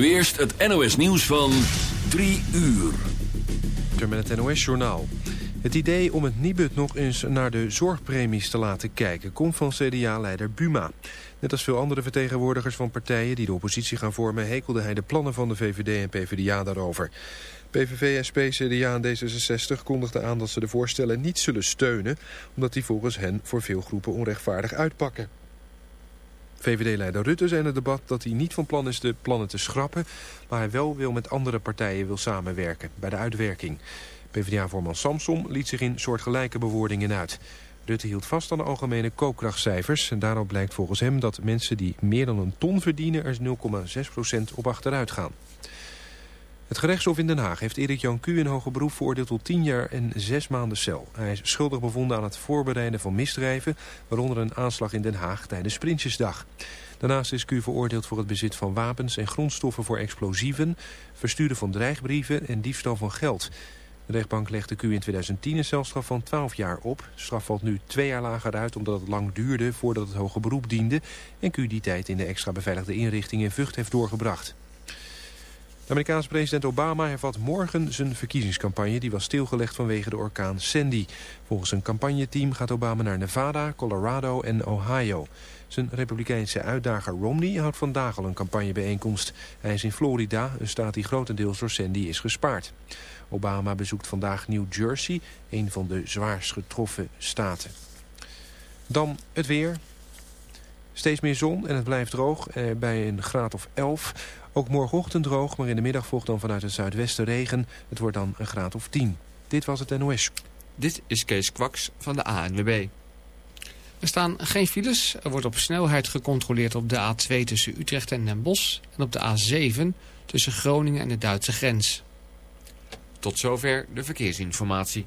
Nu eerst het NOS nieuws van 3 uur. Met het NOS journaal. Het idee om het Nibud nog eens naar de zorgpremies te laten kijken... komt van CDA-leider Buma. Net als veel andere vertegenwoordigers van partijen die de oppositie gaan vormen... hekelde hij de plannen van de VVD en PvdA daarover. PVV, SP, CDA en D66 kondigden aan dat ze de voorstellen niet zullen steunen... omdat die volgens hen voor veel groepen onrechtvaardig uitpakken. VVD-leider Rutte zei in het debat dat hij niet van plan is de plannen te schrappen... maar hij wel wil met andere partijen wil samenwerken bij de uitwerking. PvdA-voorman Samson liet zich in soortgelijke bewoordingen uit. Rutte hield vast aan de algemene koopkrachtcijfers... en daarop blijkt volgens hem dat mensen die meer dan een ton verdienen... er 0,6% op achteruit gaan. Het gerechtshof in Den Haag heeft Erik Jan Q in hoger beroep veroordeeld tot 10 jaar en 6 maanden cel. Hij is schuldig bevonden aan het voorbereiden van misdrijven, waaronder een aanslag in Den Haag tijdens Prinsjesdag. Daarnaast is Q veroordeeld voor het bezit van wapens en grondstoffen voor explosieven, versturen van dreigbrieven en diefstal van geld. De rechtbank legde Q in 2010 een celstraf van 12 jaar op. De straf valt nu twee jaar lager uit omdat het lang duurde voordat het hoger beroep diende en Q die tijd in de extra beveiligde inrichting in Vught heeft doorgebracht. Amerikaanse president Obama hervat morgen zijn verkiezingscampagne... die was stilgelegd vanwege de orkaan Sandy. Volgens een campagneteam gaat Obama naar Nevada, Colorado en Ohio. Zijn republikeinse uitdager Romney houdt vandaag al een campagnebijeenkomst. Hij is in Florida, een staat die grotendeels door Sandy is gespaard. Obama bezoekt vandaag New Jersey, een van de zwaarst getroffen staten. Dan het weer. Steeds meer zon en het blijft droog eh, bij een graad of 11. Ook morgenochtend droog, maar in de middag volgt dan vanuit het zuidwesten regen. Het wordt dan een graad of 10. Dit was het NOS. Dit is Kees Kwaks van de ANWB. Er staan geen files. Er wordt op snelheid gecontroleerd op de A2 tussen Utrecht en Den Bosch... en op de A7 tussen Groningen en de Duitse grens. Tot zover de verkeersinformatie.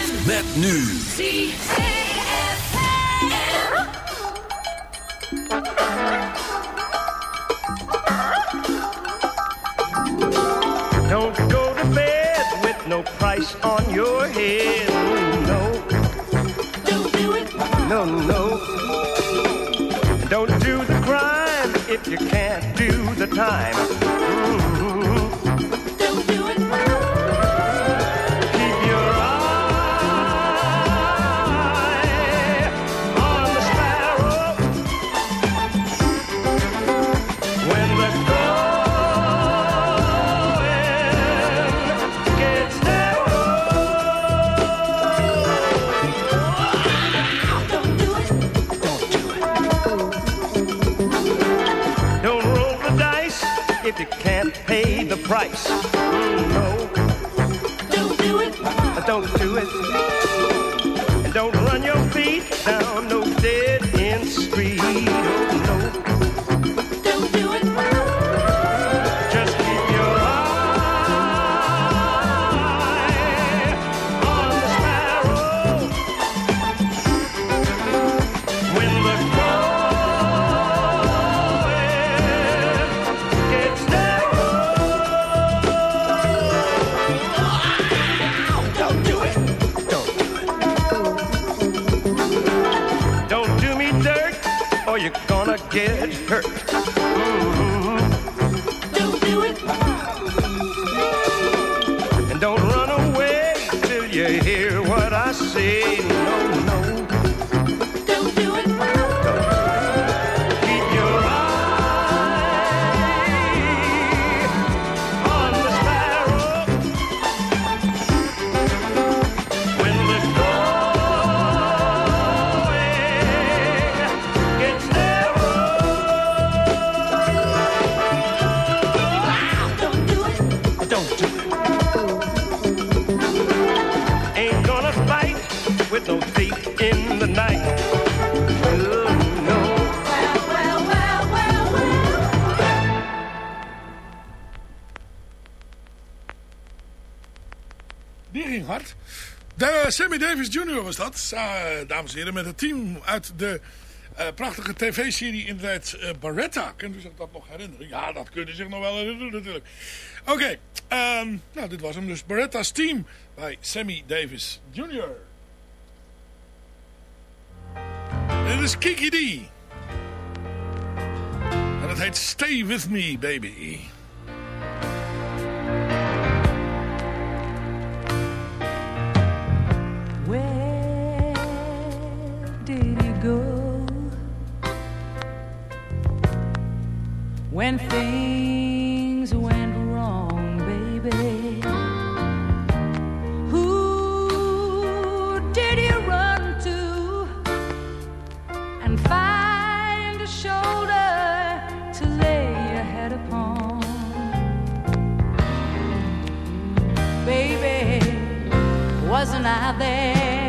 Met nu. Don't go to bed with no price on your head. No, Don't do it. no, no. Don't do the crime if you can't do the time. Mhm. Price. you're gonna get hurt. Mm-hmm. Eh, Sammy Davis Jr. was dat, eh, dames en heren, met het team uit de eh, prachtige tv-serie in het uh, Barretta. Kunt u zich dat nog herinneren? Ja, dat kunt u zich nog wel herinneren natuurlijk. Oké, ehm, nou dit was hem dus. Barretta's team bij Sammy Davis Jr. Dit is Kiki D. En het heet Stay With Me Baby. when things went wrong, baby. Who did you run to and find a shoulder to lay your head upon, baby? Wasn't I there?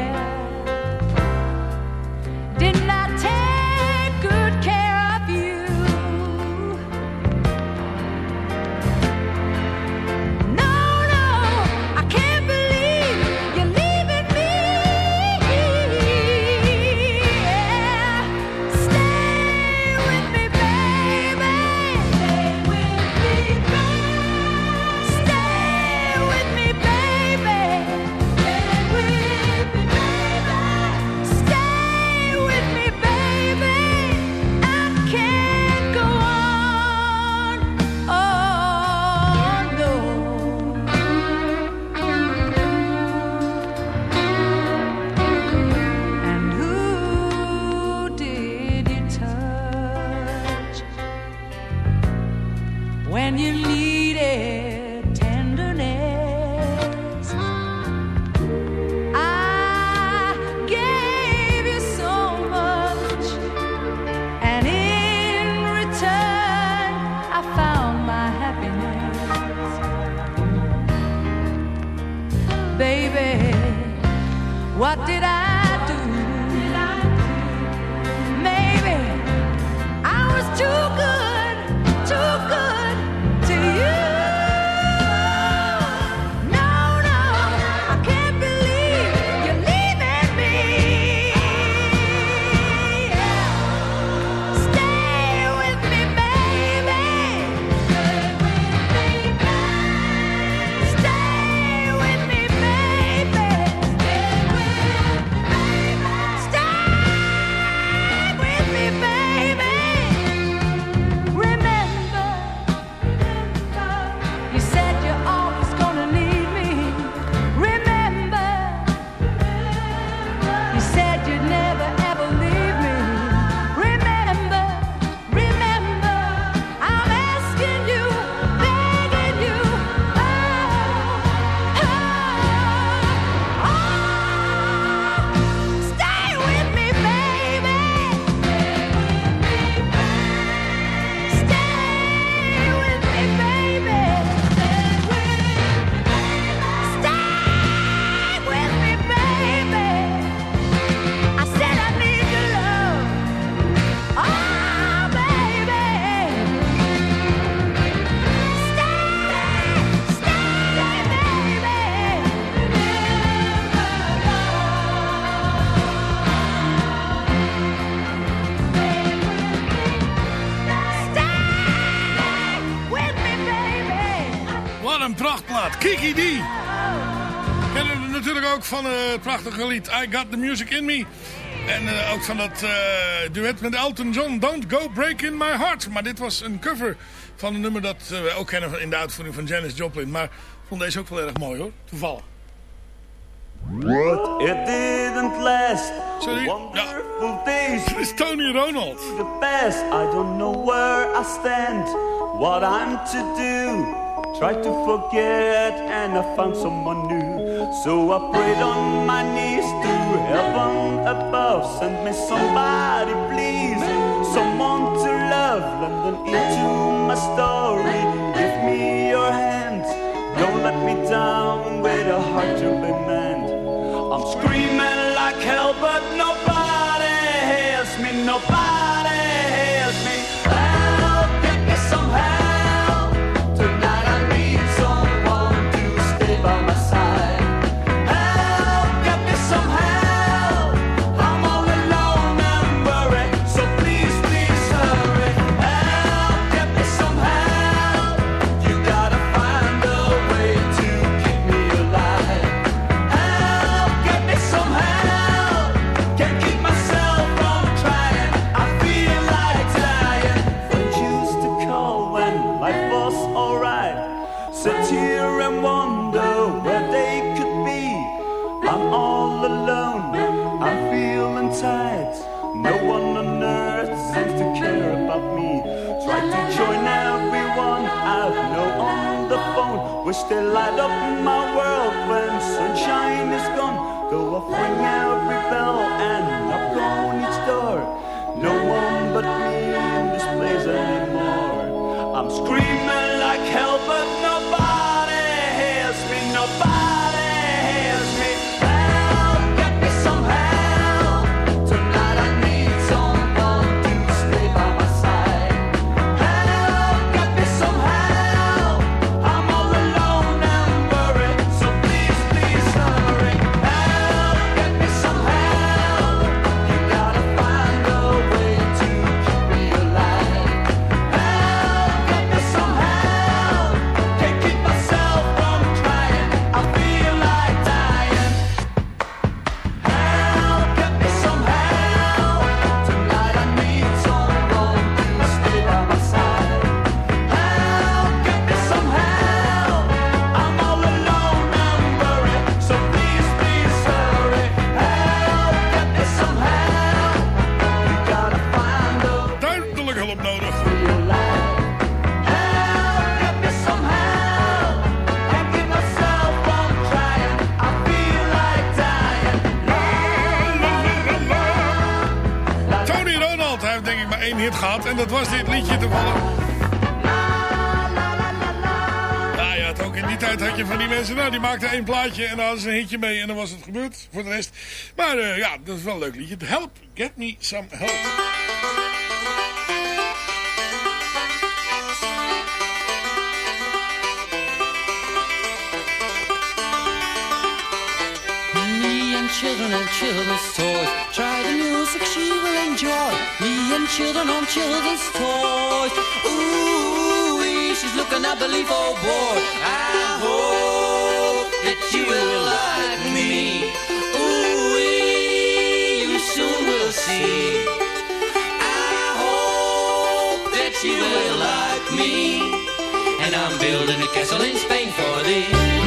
What did I? van het prachtige lied I Got The Music In Me. En eh, ook van dat eh, duet met Elton John, Don't Go Break In My Heart. Maar dit was een cover van een nummer dat eh, we ook kennen in de uitvoering van Janis Joplin. Maar vond deze ook wel erg mooi hoor, toevallig. What? It didn't last. Sorry. Wonderful ja. days. Het is Tony Ronald. The. I don't know where I stand. What I'm to do. Try to forget and I found someone new. So I prayed on my knees to heaven above. Send me somebody, please. Someone to love. London into my story. Give me your hand. Don't let me down with a heart to be. I'm screaming like hell, but nobody hears me. Nobody they light up my world when sunshine is gone. Go off, ring every bell and knock on each door. No one but me in this place anymore. I'm screaming like hell, mensen... Nou, die maakten één plaatje en dan hadden ze een hitje mee. En dan was het gebeurd voor de rest. Maar eh, ja, dat is wel een leuk liedje. Help, get me some help. Children and children's toys. Try the music she will enjoy. Me and children on children's toys. Ooh, she's looking at leaf, oh boy. I hope that you will like me. Ooh, you soon will see. I hope that you will like me. And I'm building a castle in Spain for thee.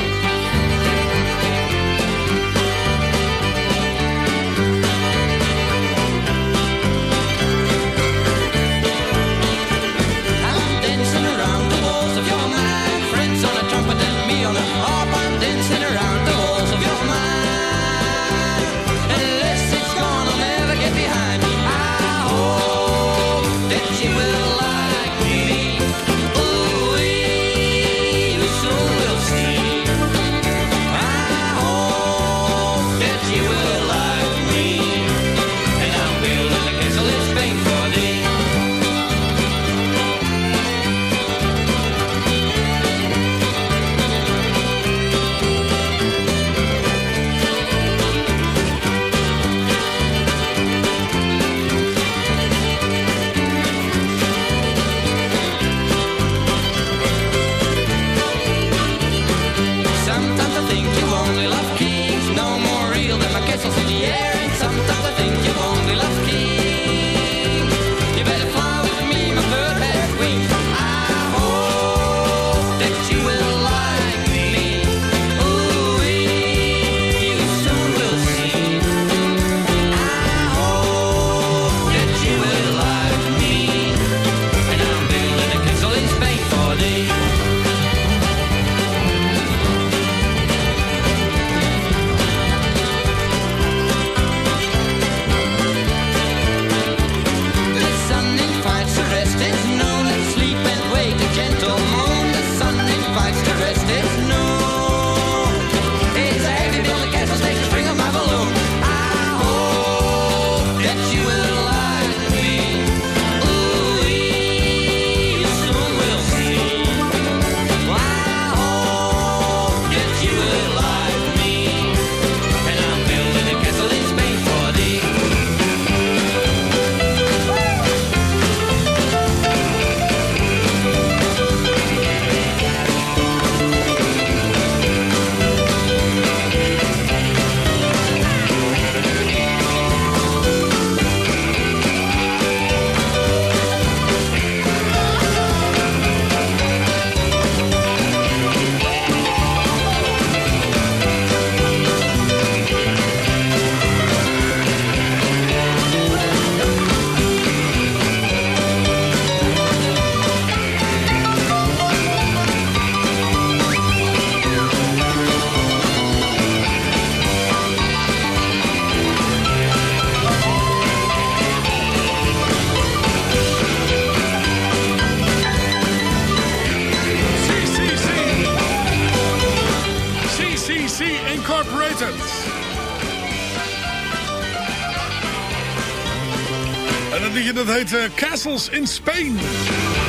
In Spain.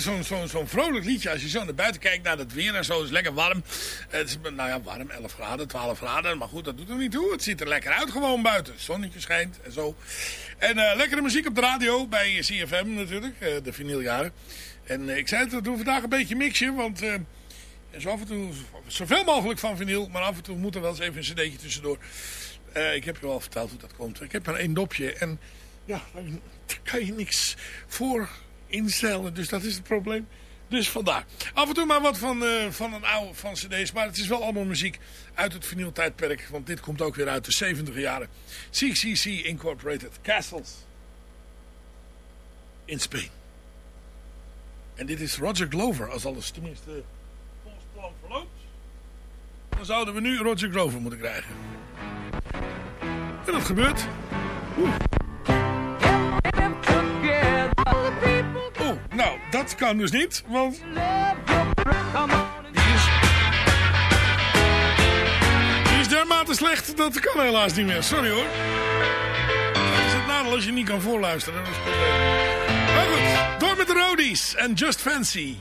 Zo'n zo'n zo'n vrolijk liedje. Als je zo naar buiten kijkt naar het weer en zo. Het is lekker warm. Het is nou ja, warm. 11 graden, 12 graden. Maar goed, dat doet er niet toe. Het ziet er lekker uit gewoon buiten. Het zonnetje schijnt en zo. En eh, lekkere muziek op de radio. Bij CFM natuurlijk. eh, de vinyljaren. En eh, ik zei het, we doen vandaag een beetje mixje. Want... af en toe, zoveel mogelijk van vinyl, maar af en toe moet er wel eens even een cd'tje tussendoor. Ik heb je al verteld hoe dat komt. Ik heb maar één dopje en ja, daar kan je niks voor instellen. Dus dat is het probleem. Dus vandaar. Af en toe maar wat van, eh, van een oude van cd's. Maar het is wel allemaal muziek uit het vinyltijdperk. Want dit komt ook weer uit de 70 jaren. CCC Incorporated. Castles. In Spain. En dit is Roger Glover. Als alles tenminste volgens plan verloopt. Dan zouden we nu Roger Glover moeten krijgen. En dat gebeurt. Oeh, nou, dat kan dus niet, want... Die is... Die is dermate slecht, dat kan helaas niet meer. Sorry hoor. Dat is het nadeel als je niet kan voorluisteren. Dat is. Maar goed, door met de Roadies en Just Fancy.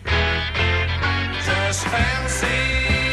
Just fancy.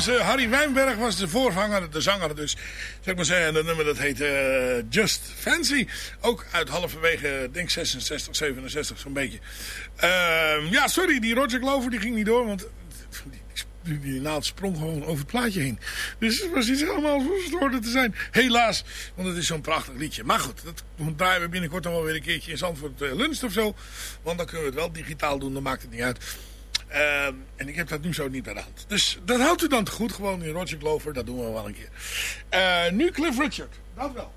Ze. Harry Wijnberg was de voorvanger, de zanger dus. Zeg maar zeggen. En dat nummer dat heet eh, Just Fancy. Ook uit halverwege, denk 66, 67 zo'n beetje. Ehm, ja, sorry, die Roger Glover die ging niet door. Want die, die naald sprong gewoon over het plaatje heen. Dus het was iets helemaal verstoord te zijn. Helaas, want het is zo'n prachtig liedje. Maar goed, dat draaien we binnenkort dan wel weer een keertje in Zandvoort uh, of zo. Want dan kunnen we het wel digitaal doen, dan maakt het niet uit. Ehm, en ik heb dat nu zo niet bij de hand. Dus dat houdt u dan goed gewoon in Roger Glover. Dat doen we wel een keer. Eh, nu Cliff Richard. Dat wel.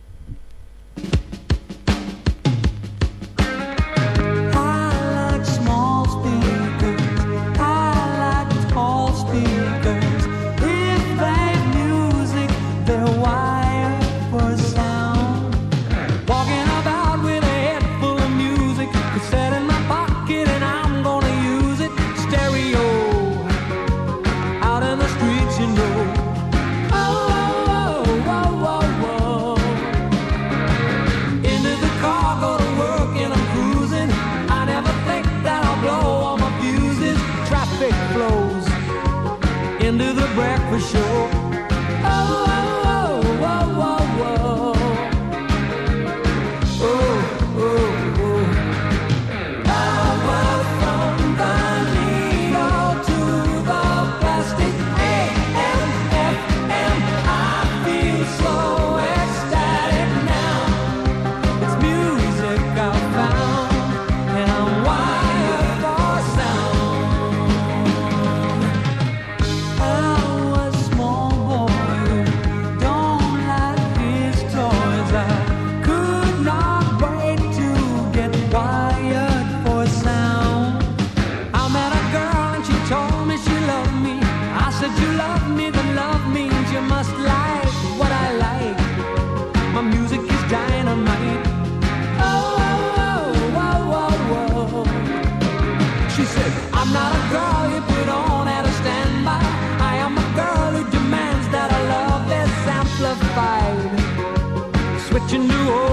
Switching to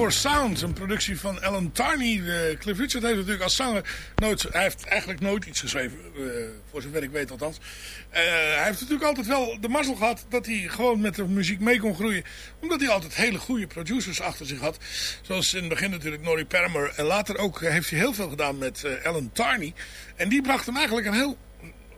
for Sound, een productie van Alan Tarney. Cliff Richard heeft natuurlijk als zanger nooit, hij heeft eigenlijk nooit iets geschreven, eh, voor zover ik weet althans. Eh, hij heeft natuurlijk altijd wel de mazzel gehad dat hij gewoon met de muziek mee kon groeien. Omdat hij altijd hele goede producers achter zich had. Zoals in het begin natuurlijk Norrie Palmer. En later ook heeft hij heel veel gedaan met eh, Alan Tarney. En die bracht hem eigenlijk een heel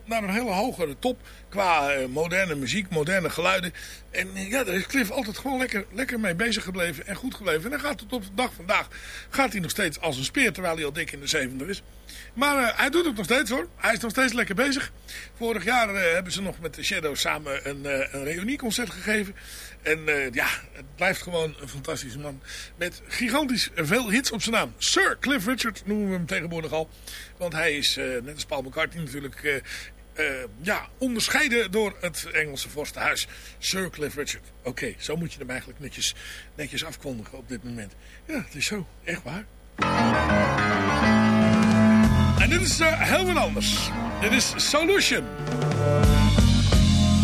naar een hele hogere top qua eh, moderne muziek, moderne geluiden. En eh, ja, daar is Cliff altijd gewoon lekker, lekker mee bezig gebleven en goed gebleven. En dan gaat het op de dag vandaag gaat hij nog steeds als een speer, terwijl hij al dik in de 70 is. Maar eh, hij doet het nog steeds hoor. Hij is nog steeds lekker bezig. Vorig jaar hebben ze nog met de Shadows samen een, een reunieconcert gegeven. En ja, het blijft gewoon een fantastische man. Met gigantisch veel hits op zijn naam. Sir Cliff Richard noemen we hem tegenwoordig al. Want hij is, net als Paul McCartney natuurlijk... eh, ja, onderscheiden door het Engelse vorstenhuis. Sir Cliff Richard. Oké, zo moet je hem eigenlijk netjes, netjes afkondigen op dit moment. Ja, het is zo. Echt waar. En dit is eh, heel wat anders. Dit is Solution.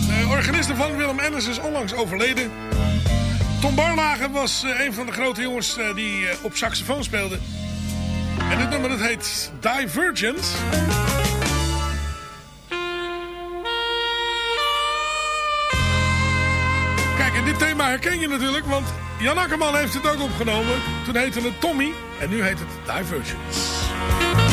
De organist van Willem Ennis is onlangs overleden. Tom Barlagen was eh, een van de grote jongens die op saxofoon speelde. En dit nummer dat heet Divergent. Kijk, en dit thema herken je natuurlijk, want Jan Akkerman heeft het ook opgenomen. Toen heette het Tommy en nu heet het Divergent.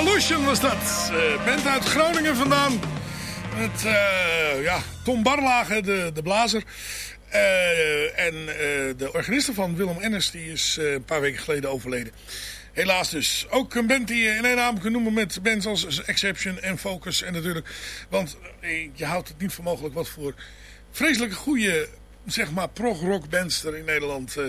Solution was dat. Band uit Groningen vandaan. Met eh, ja, Tom Barlage, de, de blazer. Eh, en de organiste van Willem Ennis, die is een paar weken geleden overleden. Helaas dus. Ook een band die je in één naam kunt noemen met bands als Exception en Focus. En natuurlijk, want je houdt het niet voor mogelijk wat voor vreselijke goede, zeg maar, prog-rock bands er in Nederland eh,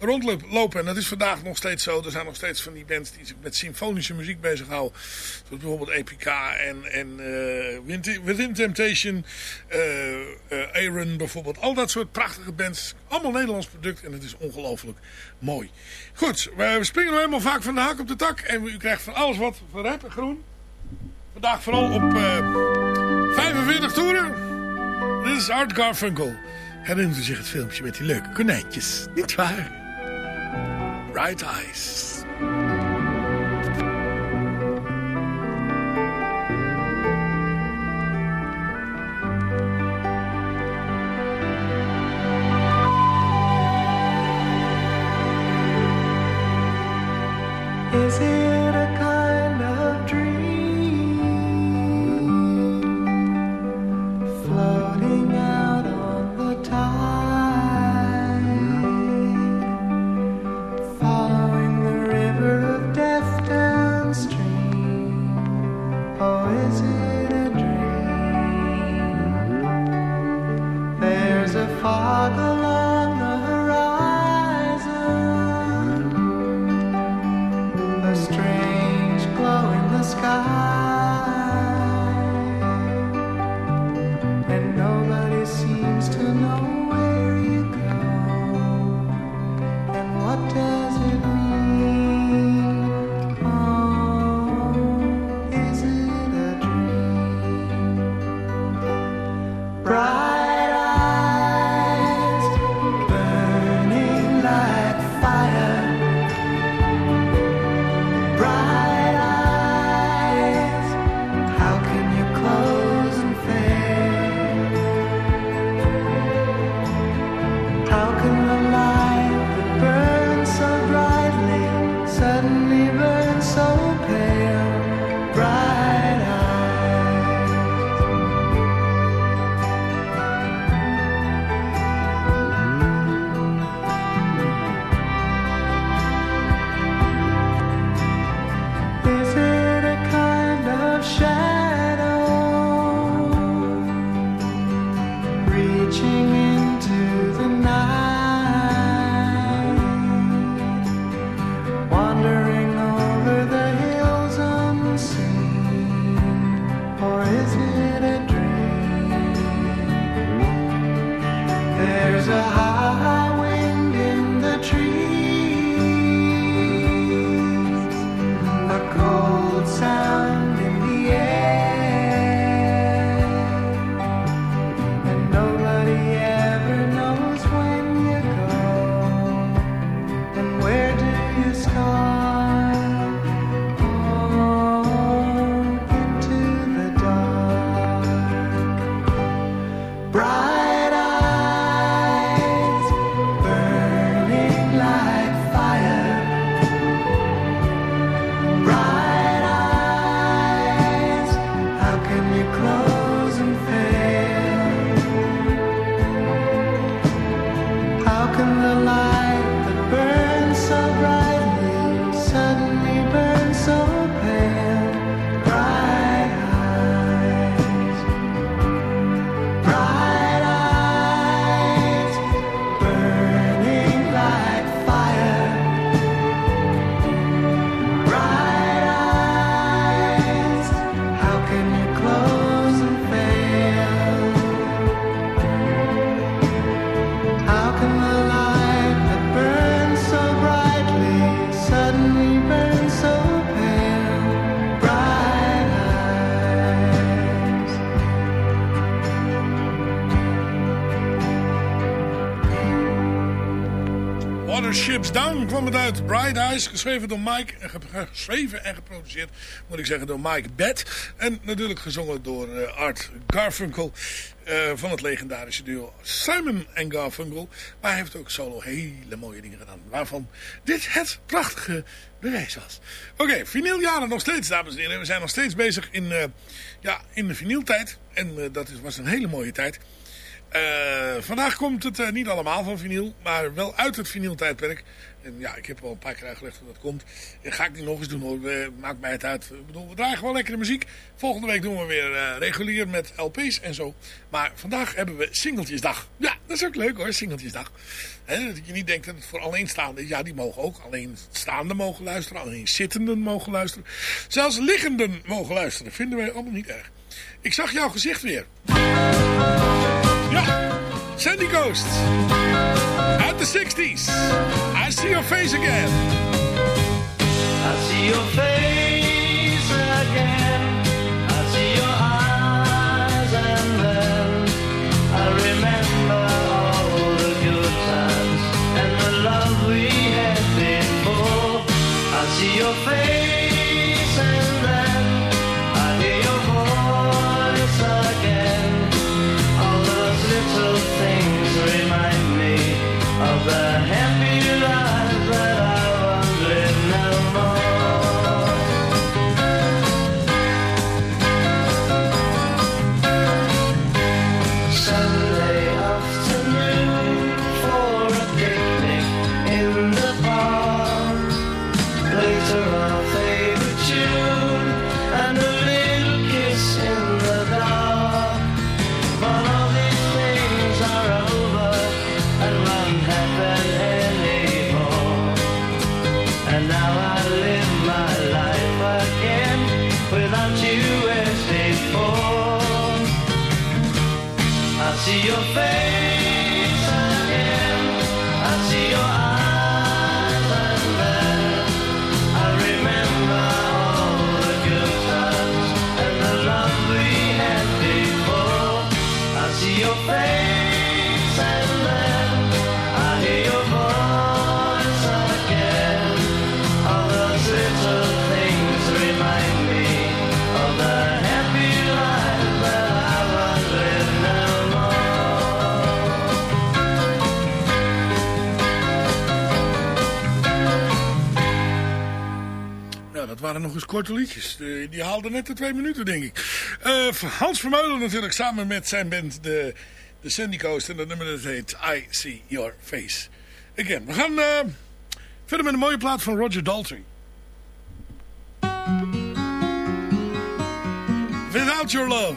rondlopen. En dat is vandaag nog steeds zo. Er zijn nog steeds van die bands die zich met symfonische muziek bezighouden. Zoals bijvoorbeeld Epica en, en eh, Within Temptation, eh, eh, Aaron bijvoorbeeld. Al dat soort prachtige bands. Allemaal Nederlands product en het is ongelooflijk mooi. Goed, we springen nog helemaal vaak van de hak op de tak. En u krijgt van alles wat van rijp en groen. Vandaag vooral op eh 45 toeren. Dit is Art Garfunkel. Herinnert u zich het filmpje met die leuke konijntjes? Niet waar? Bright Eyes. Kwam het uit. Bright Eyes, geschreven door Mike. En ge- geschreven en geproduceerd, moet ik zeggen, door Mike Bett. En natuurlijk gezongen door eh, Art Garfunkel. eh, van het legendarische duo Simon en Garfunkel. Maar hij heeft ook solo hele mooie dingen gedaan. Waarvan dit het prachtige bewijs was. Oké, vinyljaren nog steeds, dames en heren. We zijn nog steeds bezig in, eh, ja, in de vinyltijd. En dat is, was een hele mooie tijd. Vandaag komt het niet allemaal van vinyl, maar wel uit het vinyltijdperk. En ja, ik heb al een paar keer uitgelegd hoe dat komt. Dat ga ik niet nog eens doen hoor, maakt mij het uit. Ik bedoel, we draaien gewoon lekkere muziek. Volgende week doen we weer eh, regulier met LP's en zo. Maar vandaag hebben we Singeltjesdag. Ja, dat is ook leuk hoor, Singeltjesdag. Dat je niet denkt dat het voor alleenstaanden. Ja, die mogen ook. Alleen staanden mogen luisteren, alleen zittenden mogen luisteren. Zelfs liggenden mogen luisteren. Vinden wij allemaal niet erg. Ik zag jouw gezicht weer. Ja, Sandy Coast. De 60s. I see your face again. I see your face korte liedjes. Die haalden net de twee minuten, denk ik. Eh, Hans Vermeulen natuurlijk, samen met zijn band, de, de Sandy Coast. En dat nummer dat heet I See Your Face. Again, we gaan eh, verder met een mooie plaat van Roger Daltrey. Without Your Love.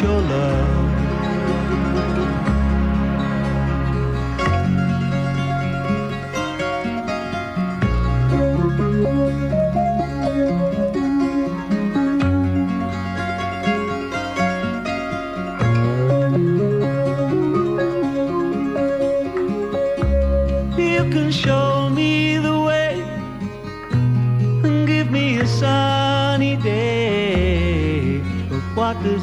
your love?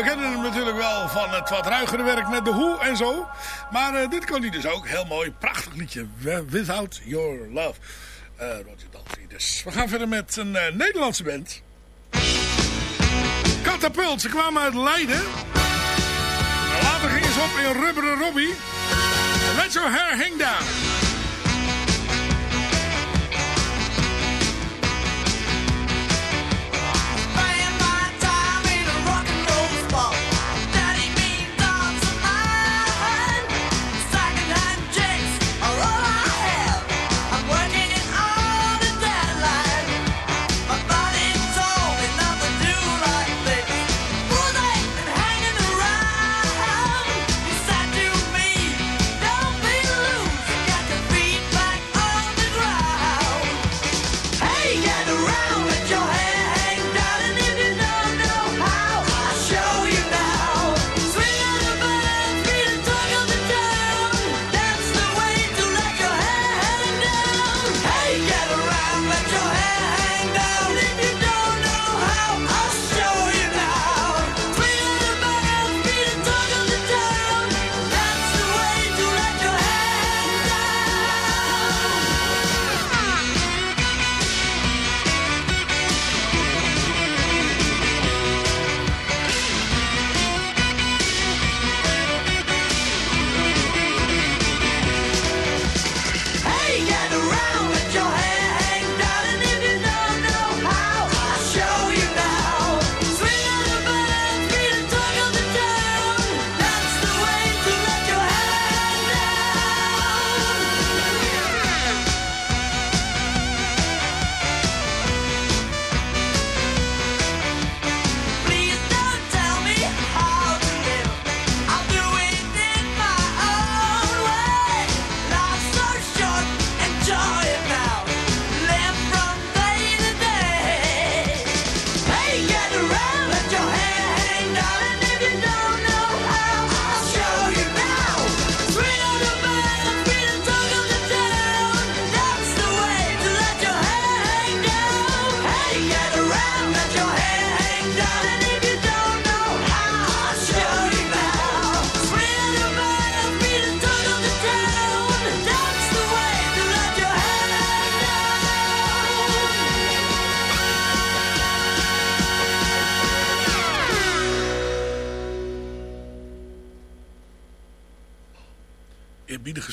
We kennen hem natuurlijk wel van het wat ruigere werk met de Who en zo. Maar eh, dit kan hij dus ook. Heel mooi, prachtig liedje. Without Your Love. Eh, Roger Daltrey dus. We gaan verder met een eh, Nederlandse band. Catapult. Ze kwamen uit Leiden. En later gingen ze op in Rubberen Robbie. Let Your Hair Hang Down.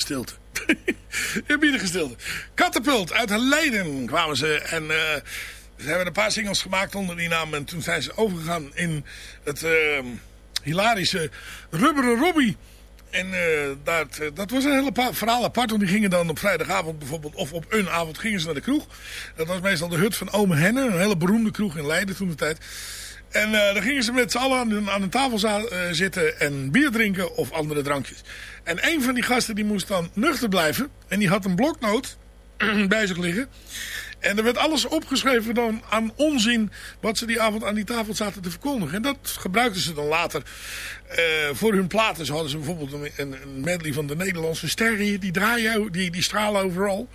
Stilte. Eerbiedige stilte. Catapult uit Leiden kwamen ze. En eh, ze hebben een paar singles gemaakt onder die naam. En toen zijn ze overgegaan in het eh, hilarische Rubberen Robbie. En eh, dat, eh, dat was een hele verhaal apart. Want die gingen dan op vrijdagavond bijvoorbeeld... of op een avond gingen ze naar de kroeg. Dat was meestal de hut van Ome Henne. Een hele beroemde kroeg in Leiden toen de tijd. En eh, dan gingen ze met z'n allen aan, een- aan een tafel eh, zitten en bier drinken of andere drankjes. En een van die gasten die moest dan nuchter blijven. En die had een bloknoot bij zich liggen. En er werd alles opgeschreven dan aan onzin wat ze die avond aan die tafel zaten te verkondigen. En dat gebruikten ze dan later eh, voor hun platen. Hadden ze bijvoorbeeld een, een, medley van de Nederlandse sterren. Die draaien, die, die stralen overal.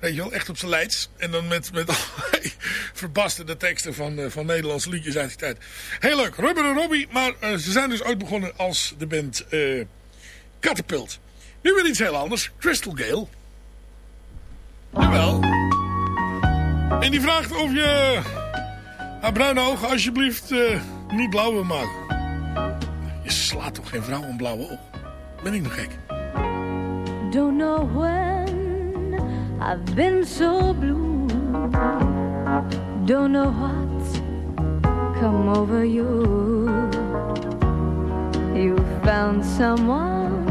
Weet je wel, echt op zijn leids. En dan met, met allerlei verbasterde teksten van, eh, van Nederlandse liedjes uit die tijd. Heel leuk, Rubber en Robbie. Maar eh, ze zijn dus ooit begonnen als de band Catapult. Nu weer iets heel anders. Crystal Gale. Jawel. En die vraagt of je haar bruine ogen alsjeblieft niet blauw wil maken. Je slaat toch geen vrouw een blauwe oog? Ben ik nog gek? Don't know when I've been so blue. Don't know what's come over you. You found someone.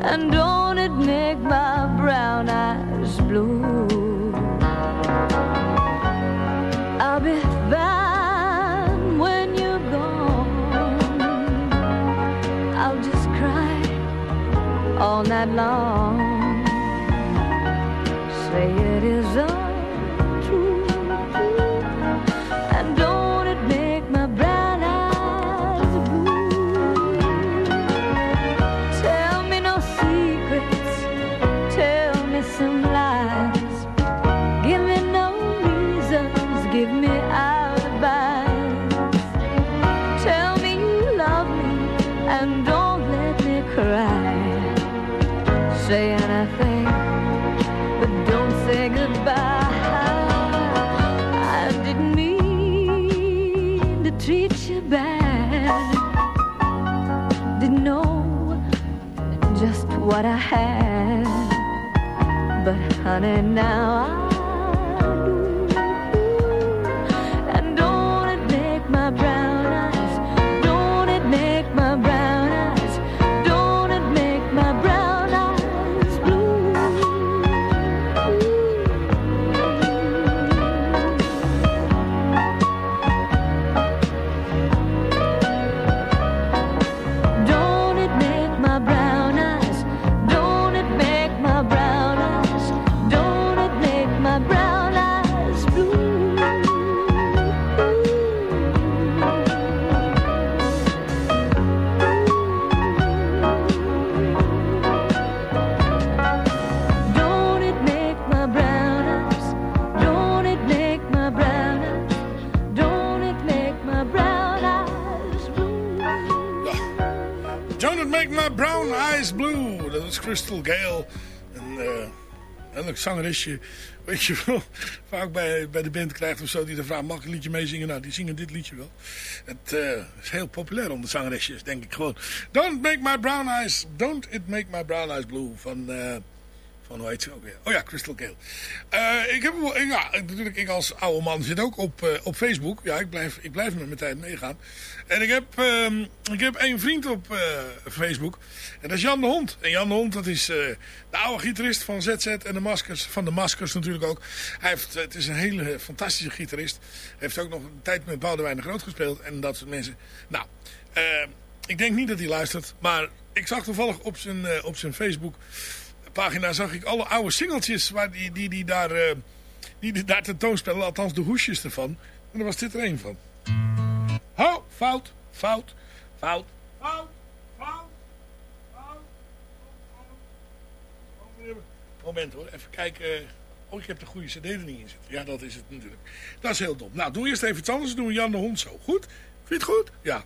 And don't it make my brown eyes blue? Long. What I had. But honey, now make my brown eyes blue. Dat is Crystal Gale. En, eh en een zangeresje, weet je wel, vaak bij, bij de band krijgt of zo, die de vraag, mag ik een liedje meezingen? Nou, die zingen dit liedje wel. Het eh, is heel populair onder zangeresjes, denk ik gewoon. Don't make my brown eyes, don't it make my brown eyes blue, van... eh, van ook weer? Oh ja, Crystal Gale. Eh, ik heb ja, natuurlijk, ik als oude man zit ook op, eh, op Facebook. Ja, ik blijf, ik blijf met mijn tijd meegaan. En ik heb, ehm, ik heb één vriend op eh, Facebook. En dat is Jan de Hond. En Jan de Hond, dat is de oude gitarist van ZZ en de Maskers. Van de Maskers natuurlijk ook. Hij heeft, het is een hele fantastische gitarist. Hij heeft ook nog een tijd met Boudewijn de Groot gespeeld. En dat soort mensen. Nou, eh, ik denk niet dat hij luistert. Maar ik zag toevallig op zijn, op zijn Facebook pagina zag ik alle oude singeltjes waar die, die, die, daar, eh, die, die daar tentoonspelen. Althans de hoesjes ervan. En daar was dit er een van. Ho, fout, fout, fout, fout, fout, fout. Moment hoor, even kijken. Oh, ik heb de goede cd er niet in zitten. Ja, dat is het natuurlijk. Dat is heel dom. Nou, doe eerst even iets anders. Doen we Jan de Hond zo. Goed? Vind je het goed? Ja.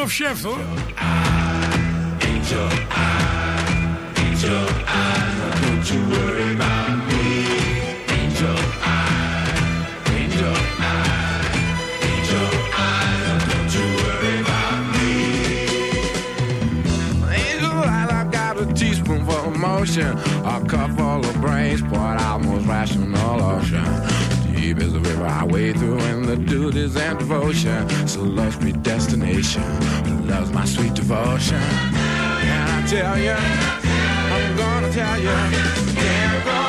Of chef hoor. Angel angel don't you me. Angel angel angel don't you me. Angel eye, I got a teaspoon for emotion, a cup full of brains, poured out most rational ocean. Deep is the river I wade through, and the duties and devotion. So love's predestination, love's my sweet devotion. And I tell you, I'm gonna tell you, can't go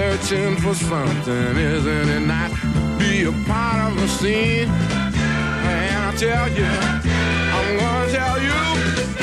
searching for something, isn't it not? Be a part of the scene. And I tell you, I'm gonna tell you.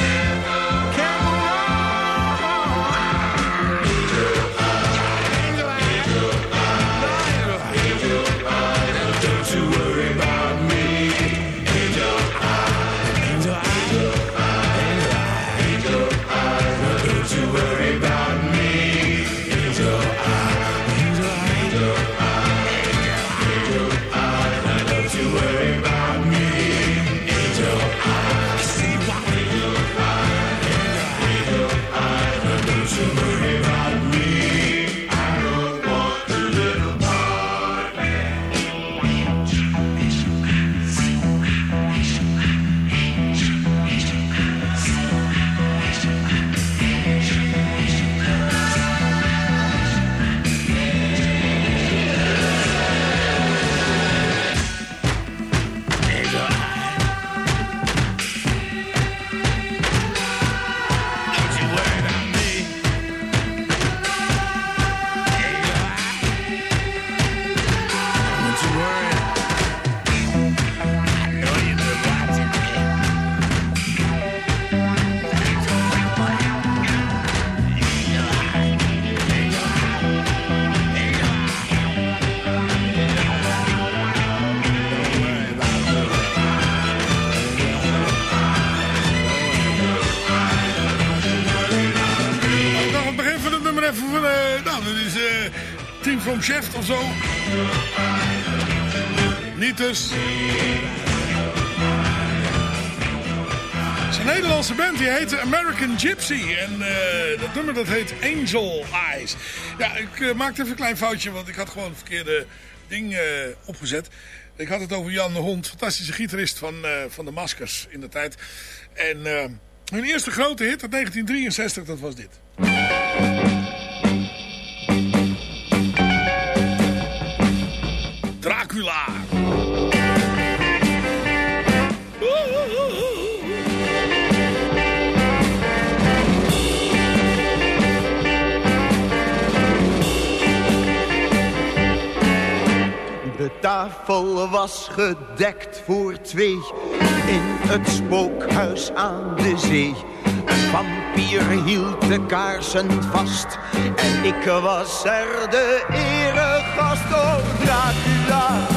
Zo. Niet dus. Het is een Nederlandse band, die heet American Gypsy. En eh, dat nummer dat heet Angel Eyes. Ja, ik eh, maakte even een klein foutje, want ik had gewoon het verkeerde ding eh, opgezet. Ik had het over Jan de Hond, fantastische gitarist van, van de Maskers in de tijd. En hun eerste grote hit uit 1963, dat was dit. De tafel was gedekt voor twee in het spookhuis aan de zee. Een vampier hield de kaarsen vast en ik was er de eregast. Oh, Dracula,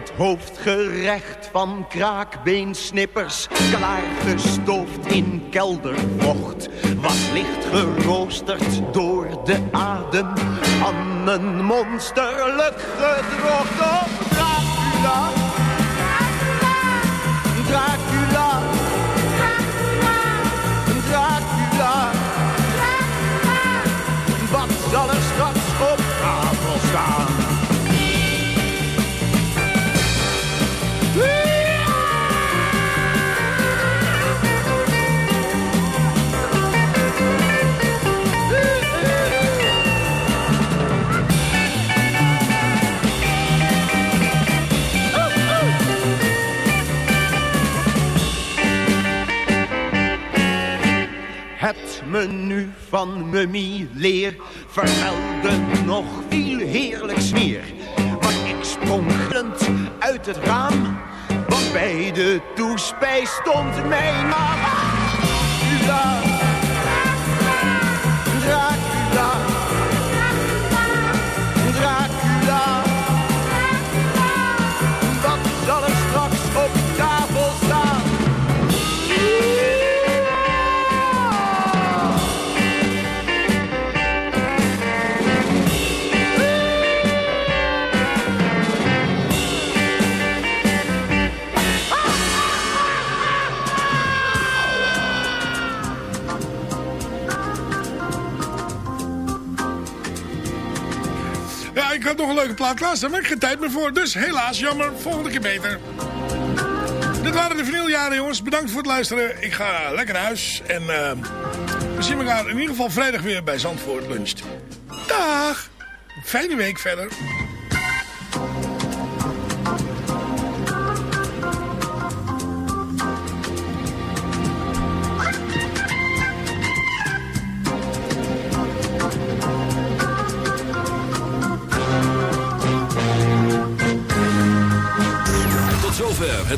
Het hoofdgerecht van kraakbeensnippers, klaargestoofd in keldervocht, was licht geroosterd door de adem van een monsterlijk gedrocht. Oh, Dracula, Dracula, Dracula. Wat zal er straks op tafel staan? Mummy Leer vermeldde nog veel heerlijks meer. Maar ik sprong uit het raam, want bij de toespijs stond mijn naam. Had nog een leuke plaat klaarstaan, maar ik geen tijd meer voor. Dus helaas, jammer. Volgende keer beter. Dit waren de vinyljaren, jongens. Bedankt voor het luisteren. Ik ga lekker naar huis. En eh, we zien elkaar in ieder geval vrijdag weer bij Zandvoort Luncht. Dag! Fijne week verder.